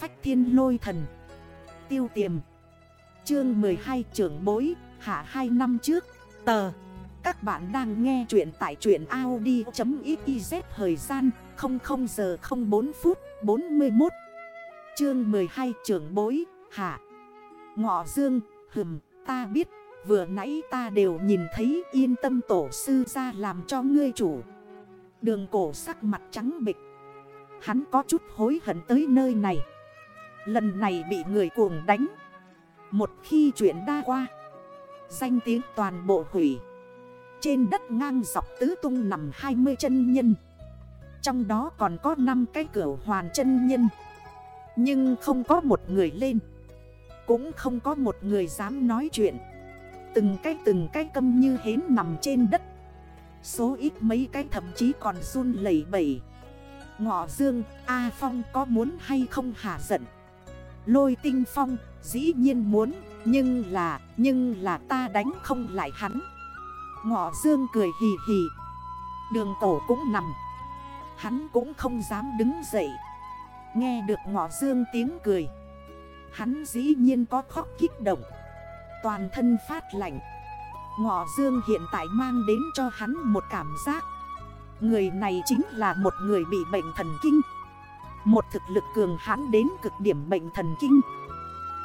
phách thiên lôi thần. Tiêu tiềm. Chương 12 trưởng bối, Hạ 2 năm trước. Tờ. Các bạn đang nghe chuyện tại truyện Audi.xyz Thời gian 00 giờ 04 phút 41 Chương 12 trưởng bối, Hạ. Ngọ dương, Hừm, ta biết, Vừa nãy ta đều nhìn thấy yên tâm tổ sư ra làm cho ngươi chủ. Đường cổ sắc mặt trắng bịch Hắn có chút hối hận tới nơi này. Lần này bị người cuồng đánh. Một khi chuyện đa qua Danh tiếng toàn bộ hủy. Trên đất ngang dọc tứ tung nằm 20 chân nhân. Trong đó còn có 5 cái cửa hoàn chân nhân. Nhưng không có một người lên. Cũng không có một người dám nói chuyện. Từng cái từng cái câm như hến nằm trên đất. Số ít mấy cái thậm chí còn run lẩy bẩy. Ngọ Dương, A Phong có muốn hay không hả giận? Lôi tinh Phong, dĩ nhiên muốn Nhưng là, nhưng là ta đánh không lại hắn. Ngọ Dương cười hì hì. Đường tổ cũng nằm. Hắn cũng không dám đứng dậy. Nghe được Ngọ Dương tiếng cười. Hắn dĩ nhiên có khóc kích động. Toàn thân phát lạnh. Ngọ Dương hiện tại mang đến cho hắn một cảm giác. Người này chính là một người bị bệnh thần kinh. Một thực lực cường hắn đến cực điểm bệnh thần kinh.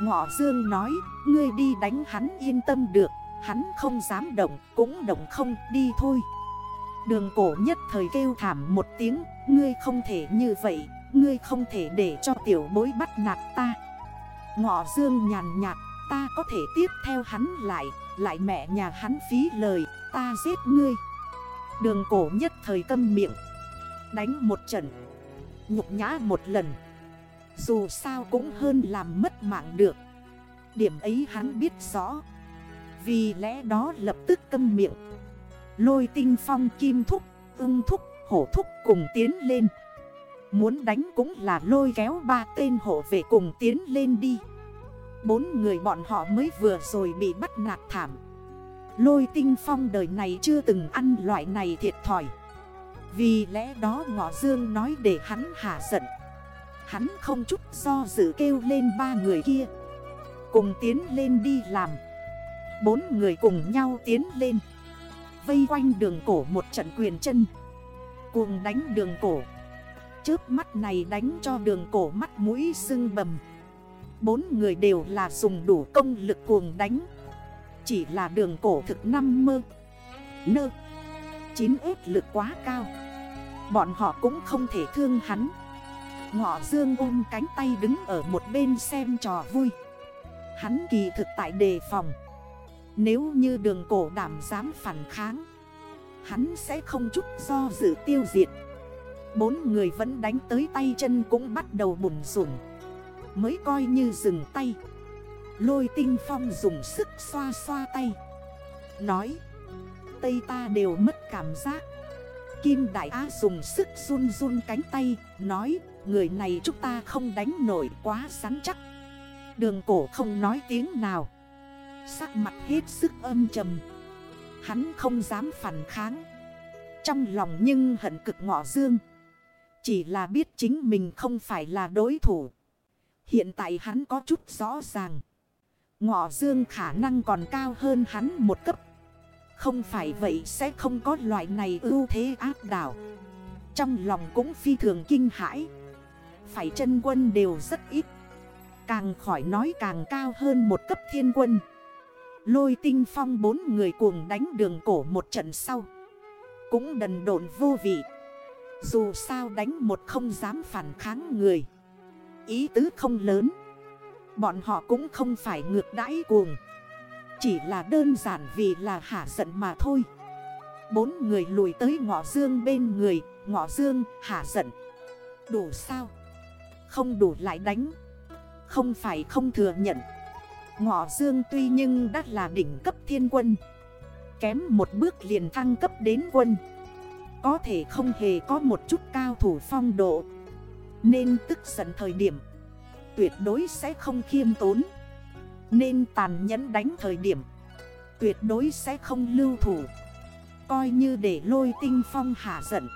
Ngọ Dương nói, Ngươi đi đánh hắn yên tâm được, Hắn không dám động, cũng động không, đi thôi. Đường cổ nhất thời kêu thảm một tiếng, Ngươi không thể như vậy, Ngươi không thể để cho tiểu bối bắt nạt ta. Ngọ Dương nhàn nhạt, Ta có thể tiếp theo hắn lại Lại mẹ nhà hắn phí lời, Ta giết ngươi. Đường cổ nhất thời câm miệng, Đánh một trận. Nhục nhã một lần. Dù sao cũng hơn làm mất mạng được. Điểm ấy hắn biết rõ. Vì lẽ đó lập tức câm miệng. Lôi tinh phong kim thúc, Ưng thúc, hổ thúc cùng tiến lên. Muốn đánh cũng là lôi kéo ba tên hộ về cùng tiến lên đi. Bốn người bọn họ mới vừa rồi bị bắt nạt thảm. Lôi tinh phong đời này chưa từng ăn loại này thiệt thòi. Vì lẽ đó ngọ dương nói để hắn hạ giận. Hắn không chút do dự kêu lên ba người kia. Cùng tiến lên đi làm. Bốn người cùng nhau tiến lên. Vây quanh đường cổ một trận quyền chân. Cùng đánh đường cổ. Trước mắt này đánh cho đường cổ mắt mũi sưng bầm. Bốn người đều là dùng đủ công lực cuồng đánh. Chỉ là đường cổ thực năm mơ. Nơ. Chín ếp lực quá cao. Bọn họ cũng không thể thương hắn. Ngọ dương ôm cánh tay đứng ở một bên xem trò vui. Hắn kỳ thực tại đề phòng. Nếu như đường cổ đảm dám phản kháng, Hắn sẽ không chút do dự tiêu diệt. Bốn người vẫn đánh tới tay chân cũng bắt đầu bùn rủn Mới coi như dừng tay. Lôi tinh phong dùng sức xoa xoa tay. Nói Tây ta đều mất cảm giác. Kim Đại Á dùng sức run run cánh tay, Nói, người này chúng ta không đánh nổi quá sắn chắc. Đường cổ không nói tiếng nào. Sắc mặt hết sức âm trầm. Hắn không dám phản kháng. Trong lòng nhưng hận cực ngọ dương. Chỉ là biết chính mình không phải là đối thủ. Hiện tại hắn có chút rõ ràng. Ngọ dương khả năng còn cao hơn hắn một cấp. Không phải vậy sẽ không có loại này ưu thế áp đảo. Trong lòng cũng phi thường kinh hãi. Phải chân quân đều rất ít. Càng khỏi nói càng cao hơn một cấp thiên quân. Lôi tinh phong bốn người cuồng đánh đường cổ một trận sau. Cũng đần độn vô vị. Dù sao đánh một không dám phản kháng người. Ý tứ không lớn Bọn họ cũng không phải ngược đãi cuồng chỉ là đơn giản vì là hạ giận mà thôi. Bốn người lùi tới ngọ dương bên người. Ngọ dương hạ giận. Đủ sao? Không đủ lại đánh. Không phải không thừa nhận. Ngọ dương tuy nhưng đã là đỉnh cấp thiên quân. Kém một bước liền thăng cấp đến quân. Có thể không hề có một chút cao thủ phong độ. Nên tức giận thời điểm. Tuyệt đối sẽ không khiêm tốn. Nên tàn nhẫn đánh thời điểm. Tuyệt đối sẽ không lưu thủ. Coi như để lôi tinh phong hạ giận,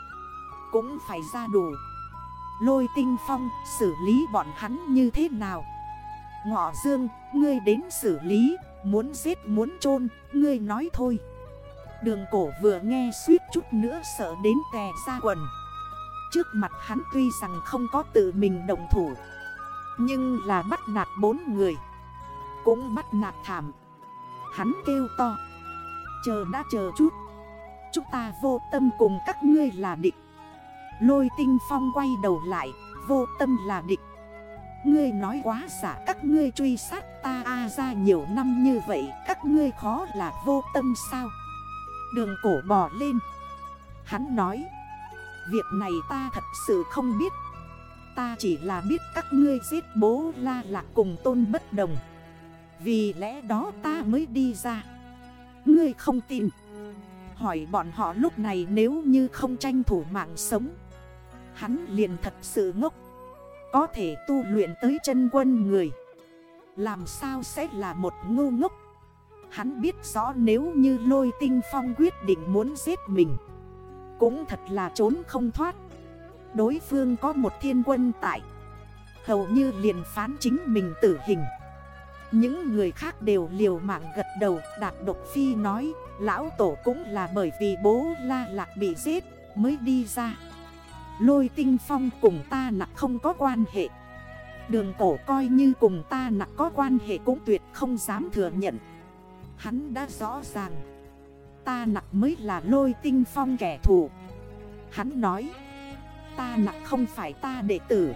Cũng phải ra đủ Lôi tinh phong, xử lý bọn hắn như thế nào? Ngọ dương, ngươi đến xử lý, Muốn giết muốn chôn, ngươi nói thôi. Đường cổ vừa nghe suýt chút nữa sợ đến tè ra quần. Trước mặt hắn tuy rằng không có tự mình đồng thủ, Nhưng là bắt nạt bốn người. Cũng bắt nạt thảm. Hắn kêu to. Chờ đã chờ chút. Chúng ta vô tâm cùng các ngươi là địch. Lôi tinh phong quay đầu lại. Vô tâm là địch. Ngươi nói quá giả, các ngươi truy sát ta a ra nhiều năm như vậy, Các ngươi khó là vô tâm sao? Đường cổ bò lên. Hắn nói, Việc này ta thật sự không biết. Ta chỉ là biết các ngươi giết bố la lạc cùng tôn bất đồng. Vì lẽ đó ta mới đi ra. Ngươi không tin. Hỏi bọn họ lúc này nếu như không tranh thủ mạng sống. Hắn liền thật sự ngốc. Có thể tu luyện tới chân quân người. Làm sao sẽ là một ngu ngốc? Hắn biết rõ nếu như lôi tinh phong quyết định muốn giết mình. Cũng thật là trốn không thoát. Đối phương có một thiên quân tại. Hầu như liền phán chính mình tử hình. Những người khác đều liều mạng gật đầu Đạt độc phi nói, Lão tổ cũng là bởi vì bố la lạc bị giết mới đi ra. Lôi tinh phong cùng ta nặng không có quan hệ. Đường cổ coi như cùng ta nặng có quan hệ cũng tuyệt không dám thừa nhận. Hắn đã rõ ràng, Ta nặng mới là lôi tinh phong kẻ thù. Hắn nói, Ta nặng không phải ta đệ tử.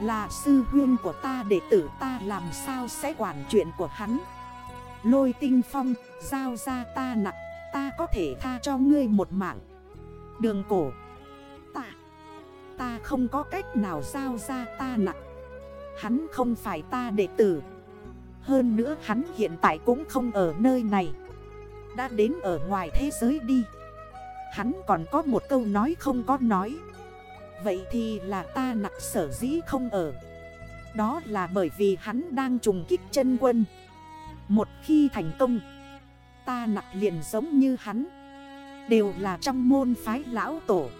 Là sư huyên của ta, đệ tử ta làm sao sẽ quản chuyện của hắn? Lôi tinh phong, Giao ra ta nặng, Ta có thể tha cho ngươi một mạng. Đường cổ. Ta. Ta không có cách nào giao ra ta nặng. Hắn không phải ta đệ tử. Hơn nữa hắn hiện tại cũng không ở nơi này. Đã đến ở ngoài thế giới đi. Hắn còn có một câu nói không có nói. Vậy thì là ta nặc sở dĩ không ở. Đó là bởi vì hắn đang trùng kích chân quân. Một khi thành công Ta nặc liền giống như hắn. Đều là trong môn phái lão tổ.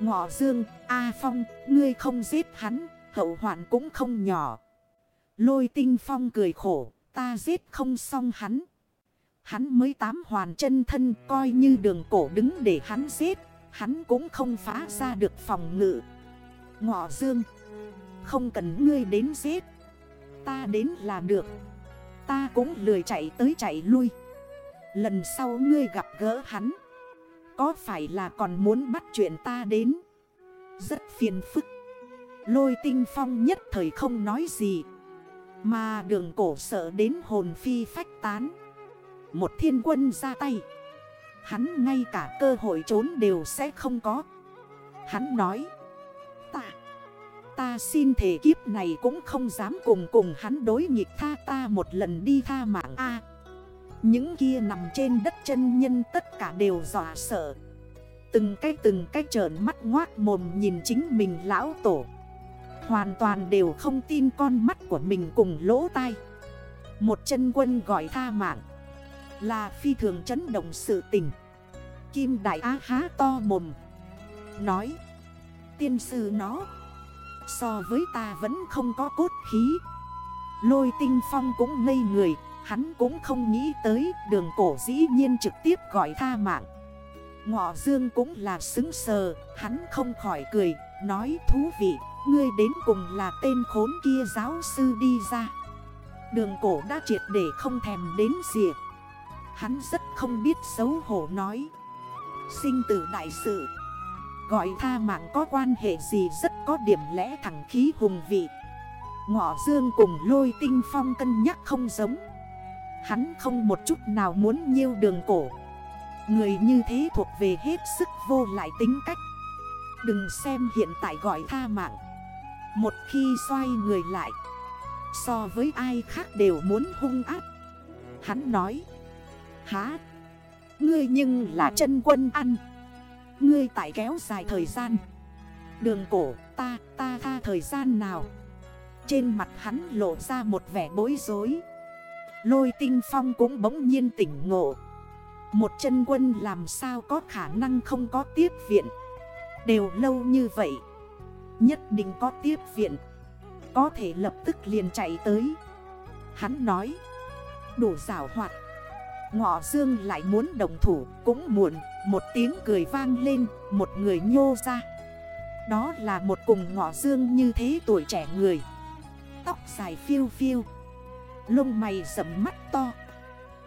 Ngọ Dương, A Phong, ngươi không giết hắn Hậu hoạn cũng không nhỏ. Lôi tinh phong cười khổ, ta giết không xong hắn. Hắn mới tám hoàn chân thân coi như đường cổ đứng để hắn giết, hắn cũng không phá ra được phòng ngự. Ngọ dương, không cần ngươi đến giết, ta đến là được. Ta cũng lười chạy tới chạy lui. Lần sau ngươi gặp gỡ hắn, có phải là còn muốn bắt chuyện ta đến? Rất phiền phức. Lôi tinh phong nhất thời không nói gì mà đường cổ sợ đến hồn phi phách tán Một thiên quân ra tay Hắn ngay cả cơ hội trốn đều sẽ không có. Hắn nói, Ta Ta xin thể kiếp này cũng không dám cùng cùng hắn đối nghịch tha ta một lần đi tha mạng A. Những kia nằm trên đất chân nhân tất cả đều dọa sợ. Từng cái từng cái trởn mắt ngoác mồm nhìn chính mình lão tổ. Hoàn toàn đều không tin con mắt của mình cùng lỗ tai. Một chân quân gọi tha mạng. Là phi thường chấn động sự tình. Kim Đại Á há to mồm, Nói, Tiên sư nó, So với ta vẫn không có cốt khí. Lôi tinh phong cũng ngây người, Hắn cũng không nghĩ tới đường cổ dĩ nhiên trực tiếp gọi tha mạng. Ngọ dương cũng là xứng sờ, Hắn không khỏi cười, Nói, thú vị, Ngươi đến cùng là tên khốn kia giáo sư đi ra. Đường cổ đã triệt để không thèm đến diệt. Hắn rất không biết xấu hổ nói. Sinh tử đại sự. Gọi tha mạng có quan hệ gì rất có điểm lẽ thẳng khí hùng vị. Ngọ dương cùng lôi tinh phong cân nhắc không giống. Hắn không một chút nào muốn nhiêu đường cổ. Người như thế thuộc về hết sức vô lại tính cách. Đừng xem hiện tại gọi tha mạng. Một khi xoay người lại, So với ai khác đều muốn hung áp Hắn nói Há Ngươi nhưng là chân quân ăn. Ngươi tại kéo dài thời gian. Đường cổ, ta ta tha thời gian nào? Trên mặt hắn lộ ra một vẻ bối rối. Lôi tinh phong cũng bỗng nhiên tỉnh ngộ. Một chân quân làm sao có khả năng không có tiếp viện? Đều lâu như vậy, Nhất định có tiếp viện. Có thể lập tức liền chạy tới. Hắn nói, Đủ rảo hoạt Ngọ dương lại muốn đồng thủ, Cũng muộn, Một tiếng cười vang lên, Một người nhô ra. Đó là một cùng ngọ dương như thế tuổi trẻ người. Tóc dài phiêu phiêu, Lông mày rầm mắt to,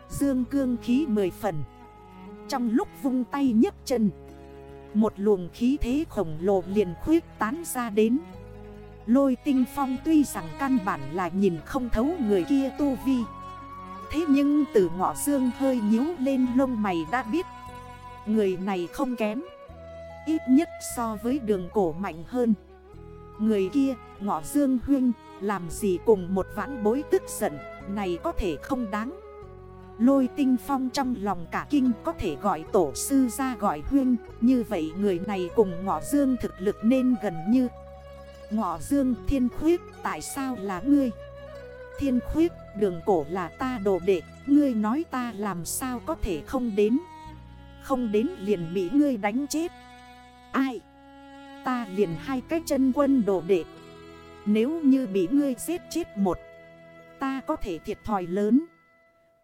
Dương cương khí mười phần. Trong lúc vung tay nhấc chân, Một luồng khí thế khổng lồ liền khuyết tán ra đến. Lôi tinh phong tuy rằng căn bản là nhìn không thấu người kia tu vi Thế nhưng từ ngọ dương hơi nhíu lên lông mày đã biết. Người này không kém. Ít nhất so với đường cổ mạnh hơn. Người kia, ngọ dương huyên, Làm gì cùng một vãn bối tức giận, Này có thể không đáng. Lôi tinh phong trong lòng cả kinh có thể gọi tổ sư ra gọi huyên, Như vậy người này cùng ngọ dương thực lực nên gần như. Ngọ dương thiên khuyết, tại sao là ngươi? Thiên khuyết đường cổ là ta đồ đệ, Ngươi nói ta làm sao có thể không đến? Không đến liền bị ngươi đánh chết. Ai? Ta liền hai cái chân quân đồ đệ. Nếu như bị ngươi giết chết một, Ta có thể thiệt thòi lớn.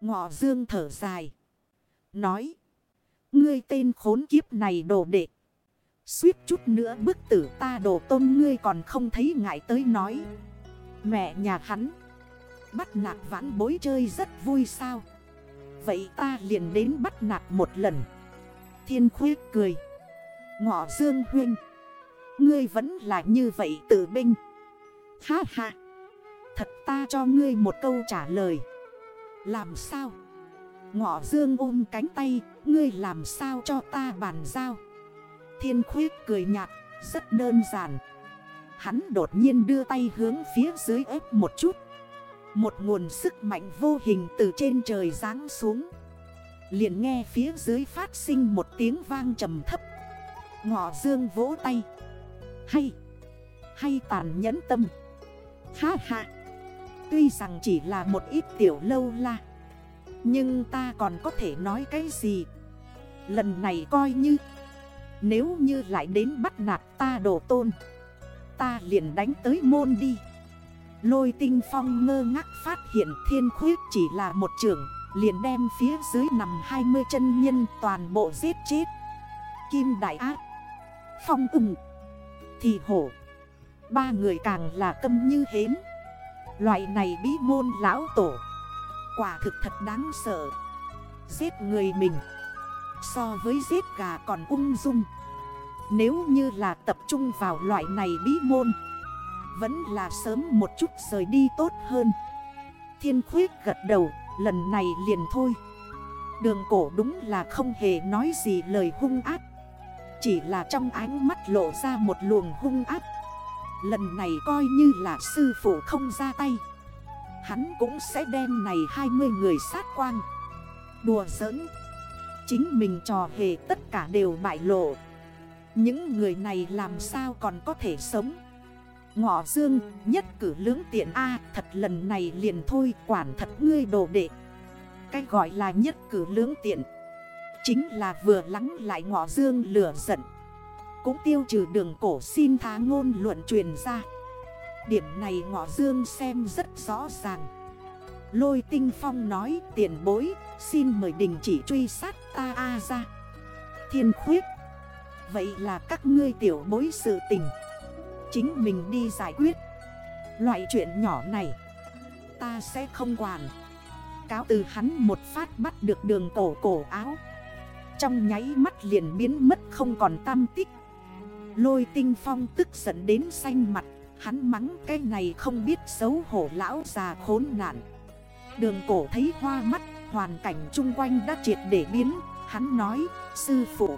Ngọ dương thở dài. Nói, Ngươi tên khốn kiếp này đồ đệ. Suýt chút nữa bức tử ta đồ tôn ngươi còn không thấy ngại tới nói. Mẹ nhà hắn. Bắt nạt vãn bối chơi rất vui sao? Vậy ta liền đến bắt nạt một lần. Thiên khuyết cười. Ngọ dương huyên Ngươi vẫn là như vậy tự binh. Ha ha. Thật ta cho ngươi một câu trả lời. Làm sao? Ngọ dương ôm cánh tay, Ngươi làm sao cho ta bàn giao? Thiên khuyết cười nhạt, Rất đơn giản. Hắn đột nhiên đưa tay hướng phía dưới ép một chút. Một nguồn sức mạnh vô hình từ trên trời giáng xuống. Liền nghe phía dưới phát sinh một tiếng vang trầm thấp. Ngọ dương vỗ tay. Hay Hay tàn nhẫn tâm. Ha ha. Tuy rằng chỉ là một ít tiểu lâu la, Nhưng ta còn có thể nói cái gì? Lần này coi như, Nếu như lại đến bắt nạt ta đổ tôn, Ta liền đánh tới môn đi. Lôi tinh phong ngơ ngác phát hiện thiên khuyết chỉ là một trưởng Liền đem phía dưới nằm 20 chân nhân toàn bộ giết chết. Kim đại ác, Phong ưng, Thì hổ. Ba người càng là tâm như hến. Loại này bí môn lão tổ, Quả thực thật đáng sợ. Giết người mình, So với giết gà còn ung dung. Nếu như là tập trung vào loại này bí môn vẫn là sớm một chút rời đi tốt hơn. Thiên khuyết gật đầu, Lần này liền thôi. Đường cổ đúng là không hề nói gì lời hung ác. Chỉ là trong ánh mắt lộ ra một luồng hung ác. Lần này coi như là sư phụ không ra tay. Hắn cũng sẽ đem này 20 người sát quang. Đùa giỡn. Chính mình trò hề tất cả đều bại lộ. Những người này làm sao còn có thể sống? Ngọ dương, nhất cử lưỡng tiện A, Thật lần này liền thôi, quản thật ngươi đồ đệ. Cái gọi là nhất cử lưỡng tiện, Chính là vừa lắng lại ngọ dương lửa giận. Cũng tiêu trừ đường cổ xin thá ngôn luận truyền ra. Điểm này ngọ dương xem rất rõ ràng. Lôi tinh phong nói, tiền bối, Xin mời đình chỉ truy sát ta A ra Thiên khuyết, Vậy là các ngươi tiểu bối sự tình. Chính mình đi giải quyết. Loại chuyện nhỏ này, Ta sẽ không quản. Cáo từ hắn một phát bắt được đường cổ cổ áo. Trong nháy mắt liền biến mất không còn tam tích. Lôi tinh phong tức giận đến xanh mặt. Hắn mắng cái này không biết xấu hổ lão già khốn nạn. Đường cổ thấy hoa mắt, Hoàn cảnh chung quanh đã triệt để biến. Hắn nói, sư phụ.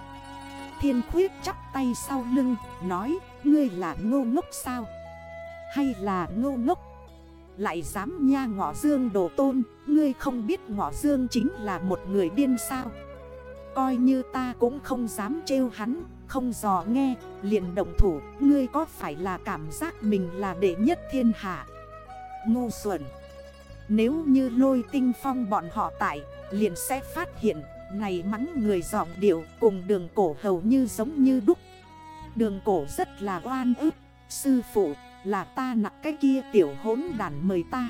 Thiên khuyết chắp tay sau lưng, Nói ngươi là ngô ngốc sao? Hay là ngô ngốc? Lại dám nha ngọ dương đồ tôn, Ngươi không biết ngọ dương chính là một người điên sao? Coi như ta cũng không dám trêu hắn, Không dò nghe, liền động thủ, Ngươi có phải là cảm giác mình là đệ nhất thiên hạ? Ngu xuẩn! Nếu như lôi tinh phong bọn họ tại, Liền sẽ phát hiện, Này mắng người giọng điệu cùng đường cổ hầu như giống như đúc. Đường cổ rất là oan ức. Sư phụ, là ta nặng cái kia tiểu hốn đàn mời ta.